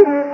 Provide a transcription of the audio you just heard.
Mm-hmm.